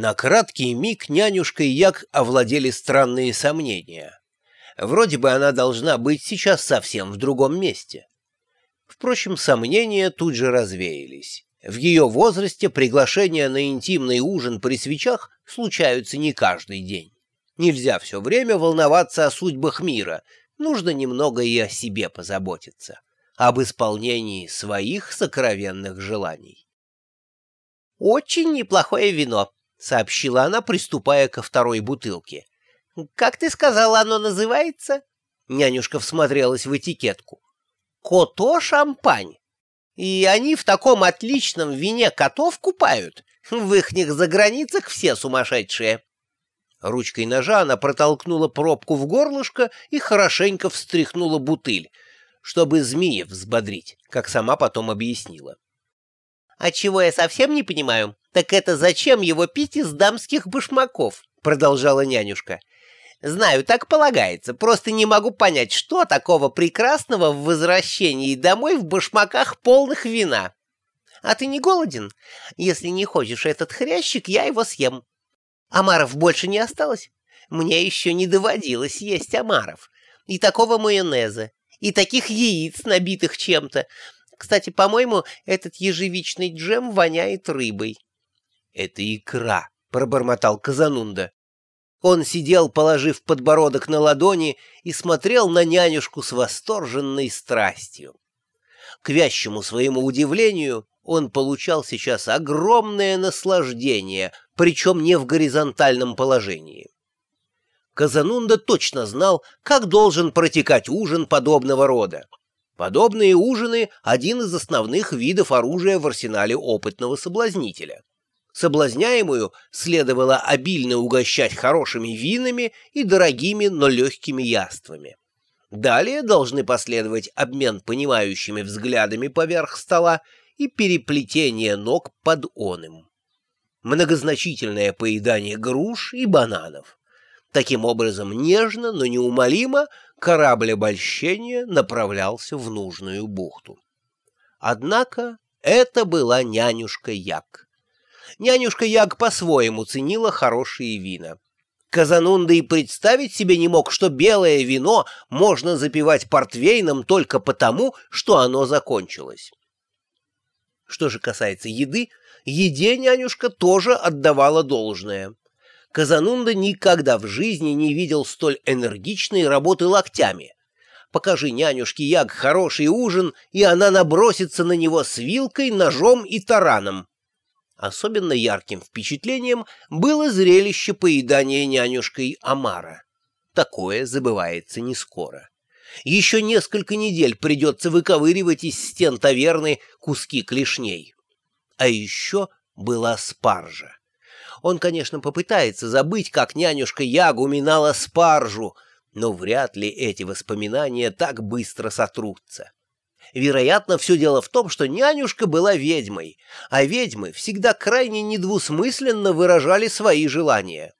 На краткий миг нянюшка и Як овладели странные сомнения. Вроде бы она должна быть сейчас совсем в другом месте. Впрочем, сомнения тут же развеялись. В ее возрасте приглашения на интимный ужин при свечах случаются не каждый день. Нельзя все время волноваться о судьбах мира, нужно немного и о себе позаботиться, об исполнении своих сокровенных желаний. «Очень неплохое вино», — сообщила она, приступая ко второй бутылке. «Как ты сказала, оно называется?» Нянюшка всмотрелась в этикетку. «Кото-шампань. И они в таком отличном вине котов купают. В ихних заграницах все сумасшедшие». Ручкой ножа она протолкнула пробку в горлышко и хорошенько встряхнула бутыль, чтобы змея взбодрить, как сама потом объяснила. «А чего я совсем не понимаю, так это зачем его пить из дамских башмаков?» — продолжала нянюшка. «Знаю, так полагается, просто не могу понять, что такого прекрасного в возвращении домой в башмаках полных вина. А ты не голоден? Если не хочешь этот хрящик, я его съем. Омаров больше не осталось? Мне еще не доводилось есть омаров. И такого майонеза, и таких яиц, набитых чем-то. Кстати, по-моему, этот ежевичный джем воняет рыбой. — Это икра, — пробормотал Казанунда. Он сидел, положив подбородок на ладони, и смотрел на нянюшку с восторженной страстью. К вящему своему удивлению, он получал сейчас огромное наслаждение, причем не в горизонтальном положении. Казанунда точно знал, как должен протекать ужин подобного рода. Подобные ужины – один из основных видов оружия в арсенале опытного соблазнителя. Соблазняемую следовало обильно угощать хорошими винами и дорогими, но легкими яствами. Далее должны последовать обмен понимающими взглядами поверх стола и переплетение ног под оным. Многозначительное поедание груш и бананов. Таким образом, нежно, но неумолимо корабль обольщения направлялся в нужную бухту. Однако это была нянюшка Як. Нянюшка Як по-своему ценила хорошие вина. Казанунда и представить себе не мог, что белое вино можно запивать портвейном только потому, что оно закончилось. Что же касается еды, еде нянюшка тоже отдавала должное. Казанунда никогда в жизни не видел столь энергичной работы локтями. Покажи нянюшке Яг хороший ужин, и она набросится на него с вилкой, ножом и тараном. Особенно ярким впечатлением было зрелище поедания нянюшкой Амара. Такое забывается не скоро. Еще несколько недель придется выковыривать из стен таверны куски клешней. А еще была спаржа. Он, конечно, попытается забыть, как нянюшка Ягу минала спаржу, но вряд ли эти воспоминания так быстро сотрутся. Вероятно, все дело в том, что нянюшка была ведьмой, а ведьмы всегда крайне недвусмысленно выражали свои желания.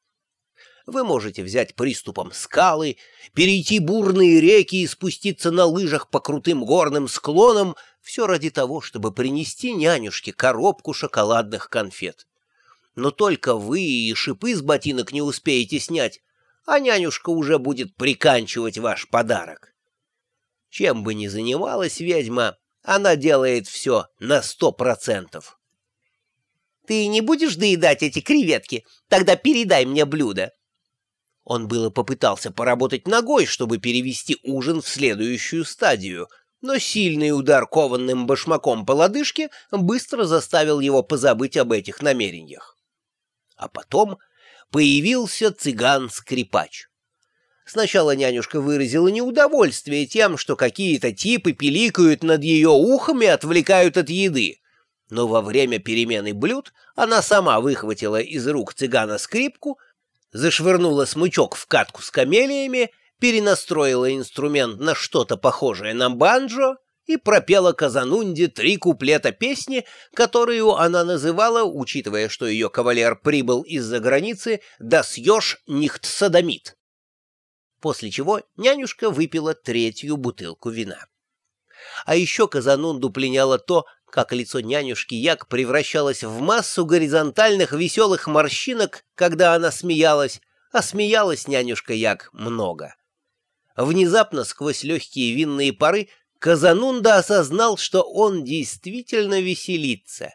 Вы можете взять приступом скалы, перейти бурные реки и спуститься на лыжах по крутым горным склонам, все ради того, чтобы принести нянюшке коробку шоколадных конфет. Но только вы и шипы с ботинок не успеете снять, а нянюшка уже будет приканчивать ваш подарок. Чем бы ни занималась ведьма, она делает все на сто процентов. «Ты не будешь доедать эти креветки? Тогда передай мне блюдо», он было попытался поработать ногой, чтобы перевести ужин в следующую стадию, но сильный удар кованным башмаком по лодыжке быстро заставил его позабыть об этих намерениях. А потом появился цыган-скрипач. Сначала нянюшка выразила неудовольствие тем, что какие-то типы пиликают над ее ухом и отвлекают от еды. Но во время перемены блюд она сама выхватила из рук цыгана скрипку зашвырнула смычок в катку с камелиями, перенастроила инструмент на что-то похожее на банджо и пропела Казанунде три куплета песни, которую она называла, учитывая, что ее кавалер прибыл из-за границы, «Да съешь нихт садомит». После чего нянюшка выпила третью бутылку вина. А еще Казанунду пленяло то, как лицо нянюшки Як превращалось в массу горизонтальных веселых морщинок, когда она смеялась, а смеялась нянюшка Як много. Внезапно, сквозь легкие винные пары, Казанунда осознал, что он действительно веселится.